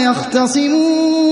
يختصمون